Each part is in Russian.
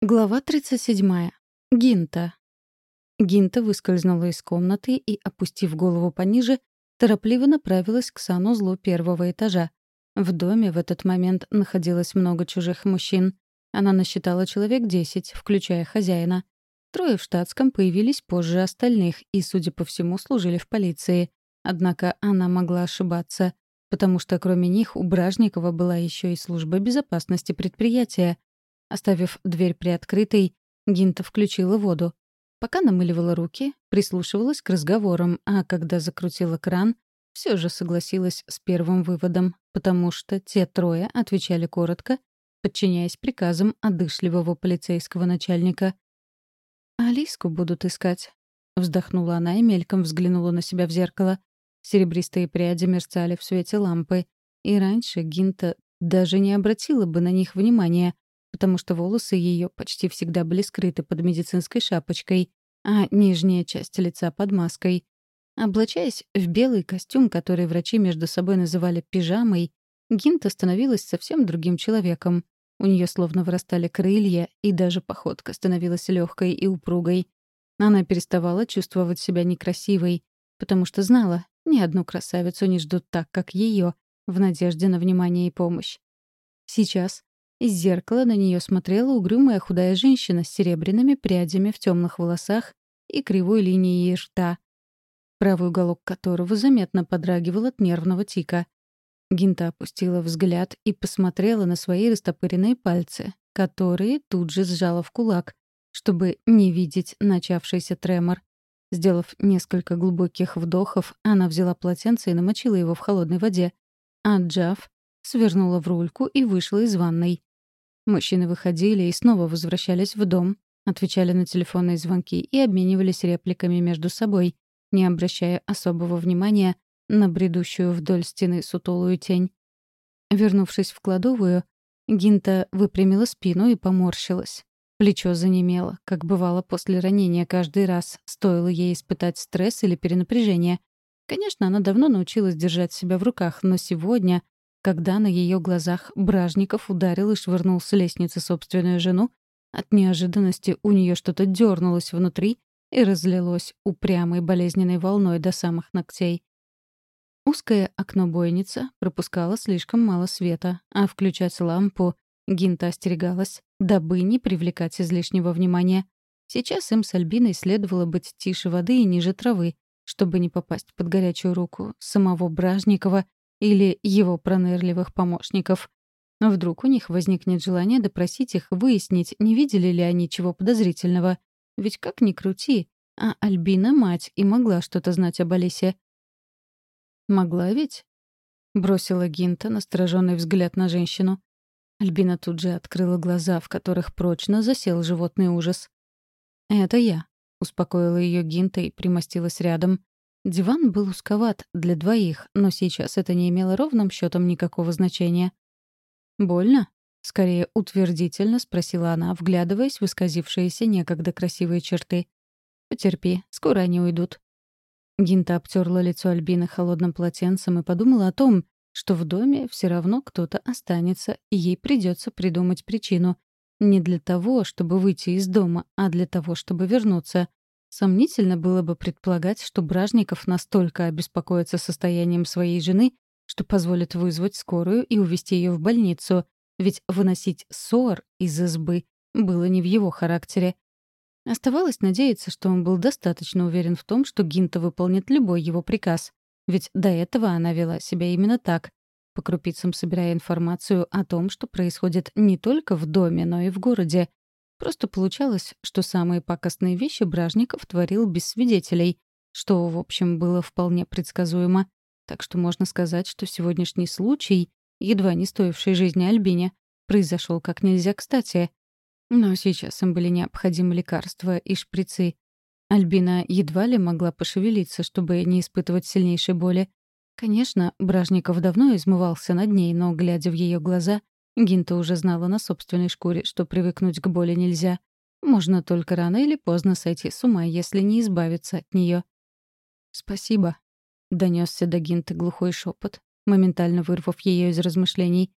Глава 37. Гинта. Гинта выскользнула из комнаты и, опустив голову пониже, торопливо направилась к санузлу первого этажа. В доме в этот момент находилось много чужих мужчин. Она насчитала человек десять, включая хозяина. Трое в штатском появились позже остальных и, судя по всему, служили в полиции. Однако она могла ошибаться, потому что кроме них у Бражникова была еще и служба безопасности предприятия — Оставив дверь приоткрытой, Гинта включила воду. Пока намыливала руки, прислушивалась к разговорам, а когда закрутила кран, все же согласилась с первым выводом, потому что те трое отвечали коротко, подчиняясь приказам одышливого полицейского начальника. «Алиску будут искать», — вздохнула она и мельком взглянула на себя в зеркало. Серебристые пряди мерцали в свете лампы, и раньше Гинта даже не обратила бы на них внимания, потому что волосы ее почти всегда были скрыты под медицинской шапочкой, а нижняя часть лица под маской. Облачаясь в белый костюм, который врачи между собой называли пижамой, Гинта становилась совсем другим человеком. У нее словно вырастали крылья, и даже походка становилась легкой и упругой. Она переставала чувствовать себя некрасивой, потому что знала, ни одну красавицу не ждут так, как ее, в надежде на внимание и помощь. Сейчас, из зеркала на нее смотрела угрюмая худая женщина с серебряными прядями в темных волосах и кривой линией рта, правый уголок которого заметно подрагивал от нервного тика. Гинта опустила взгляд и посмотрела на свои растопыренные пальцы, которые тут же сжала в кулак, чтобы не видеть начавшийся тремор. Сделав несколько глубоких вдохов, она взяла полотенце и намочила его в холодной воде. Отжав, свернула в рульку и вышла из ванной. Мужчины выходили и снова возвращались в дом, отвечали на телефонные звонки и обменивались репликами между собой, не обращая особого внимания на бредущую вдоль стены сутулую тень. Вернувшись в кладовую, Гинта выпрямила спину и поморщилась. Плечо занемело, как бывало после ранения каждый раз, стоило ей испытать стресс или перенапряжение. Конечно, она давно научилась держать себя в руках, но сегодня когда на ее глазах Бражников ударил и швырнул с лестницы собственную жену, от неожиданности у нее что-то дернулось внутри и разлилось упрямой болезненной волной до самых ногтей. Узкое окно-бойница пропускало слишком мало света, а включать лампу Гинта остерегалась, дабы не привлекать излишнего внимания. Сейчас им с Альбиной следовало быть тише воды и ниже травы, чтобы не попасть под горячую руку самого Бражникова или его пронырливых помощников. Но вдруг у них возникнет желание допросить их, выяснить, не видели ли они чего подозрительного. Ведь как ни крути, а Альбина — мать и могла что-то знать об Алисе. «Могла ведь?» — бросила Гинта настороженный взгляд на женщину. Альбина тут же открыла глаза, в которых прочно засел животный ужас. «Это я», — успокоила ее Гинта и примостилась рядом. Диван был узковат для двоих, но сейчас это не имело ровным счетом никакого значения. «Больно?» — скорее утвердительно спросила она, вглядываясь в исказившиеся некогда красивые черты. «Потерпи, скоро они уйдут». Гинта обтерла лицо Альбины холодным полотенцем и подумала о том, что в доме все равно кто-то останется, и ей придется придумать причину. Не для того, чтобы выйти из дома, а для того, чтобы вернуться. Сомнительно было бы предполагать, что Бражников настолько обеспокоится состоянием своей жены, что позволит вызвать скорую и увезти ее в больницу, ведь выносить ссор из избы было не в его характере. Оставалось надеяться, что он был достаточно уверен в том, что Гинта выполнит любой его приказ, ведь до этого она вела себя именно так, по крупицам собирая информацию о том, что происходит не только в доме, но и в городе, Просто получалось, что самые пакостные вещи Бражников творил без свидетелей, что, в общем, было вполне предсказуемо. Так что можно сказать, что сегодняшний случай, едва не стоивший жизни Альбине, произошел как нельзя кстати. Но сейчас им были необходимы лекарства и шприцы. Альбина едва ли могла пошевелиться, чтобы не испытывать сильнейшей боли. Конечно, Бражников давно измывался над ней, но, глядя в ее глаза, Гинта уже знала на собственной шкуре, что привыкнуть к боли нельзя. Можно только рано или поздно сойти с ума, если не избавиться от нее. «Спасибо», — донесся до Гинты глухой шепот, моментально вырвав ее из размышлений.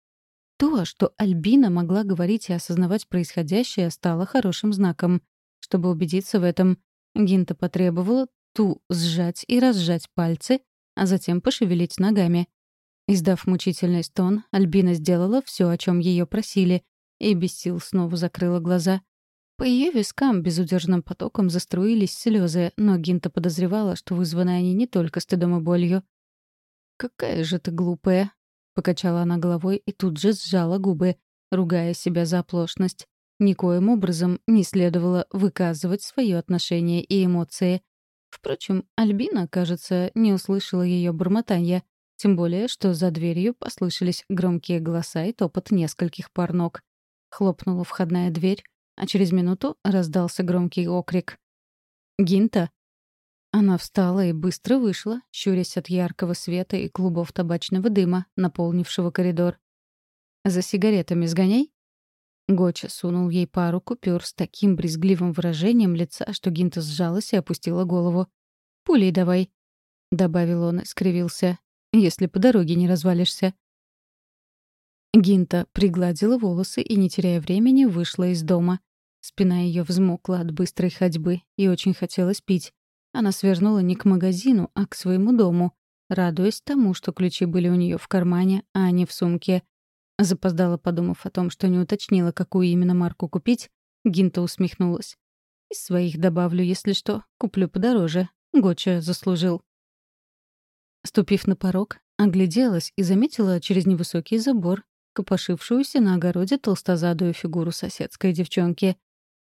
То, что Альбина могла говорить и осознавать происходящее, стало хорошим знаком. Чтобы убедиться в этом, Гинта потребовала ту сжать и разжать пальцы, а затем пошевелить ногами. Издав мучительный стон, Альбина сделала все, о чем ее просили, и без сил снова закрыла глаза. По ее вискам безудержным потоком заструились слезы, но Гинта подозревала, что вызваны они не только стыдом и болью. «Какая же ты глупая!» — покачала она головой и тут же сжала губы, ругая себя за оплошность. Никоим образом не следовало выказывать свое отношение и эмоции. Впрочем, Альбина, кажется, не услышала ее бормотания, тем более, что за дверью послышались громкие голоса и топот нескольких пар ног. Хлопнула входная дверь, а через минуту раздался громкий окрик. «Гинта!» Она встала и быстро вышла, щурясь от яркого света и клубов табачного дыма, наполнившего коридор. «За сигаретами сгоняй?» Гоча сунул ей пару купюр с таким брезгливым выражением лица, что Гинта сжалась и опустила голову. «Пулей давай», — добавил он и скривился, — «если по дороге не развалишься». Гинта пригладила волосы и, не теряя времени, вышла из дома. Спина ее взмокла от быстрой ходьбы и очень хотелось пить. Она свернула не к магазину, а к своему дому, радуясь тому, что ключи были у нее в кармане, а не в сумке — Запоздала, подумав о том, что не уточнила, какую именно марку купить, Гинта усмехнулась. «Из своих добавлю, если что, куплю подороже. Гоча заслужил». Ступив на порог, огляделась и заметила через невысокий забор копошившуюся на огороде толстозадую фигуру соседской девчонки.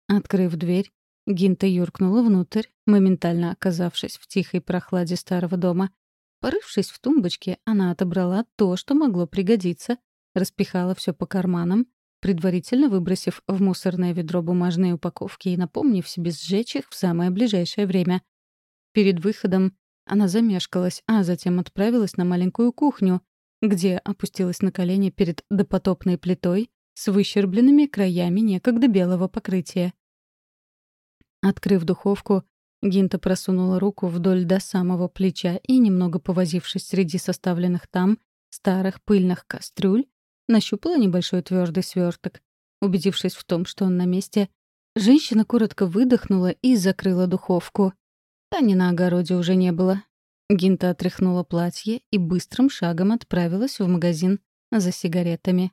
Открыв дверь, Гинта юркнула внутрь, моментально оказавшись в тихой прохладе старого дома. Порывшись в тумбочке, она отобрала то, что могло пригодиться, распихала все по карманам, предварительно выбросив в мусорное ведро бумажные упаковки и напомнив себе сжечь их в самое ближайшее время. Перед выходом она замешкалась, а затем отправилась на маленькую кухню, где опустилась на колени перед допотопной плитой с выщербленными краями некогда белого покрытия. Открыв духовку, Гинта просунула руку вдоль до самого плеча и, немного повозившись среди составленных там старых пыльных кастрюль, нащупала небольшой твердый сверток. Убедившись в том, что он на месте, женщина коротко выдохнула и закрыла духовку. Тани на огороде уже не было. Гинта отряхнула платье и быстрым шагом отправилась в магазин за сигаретами.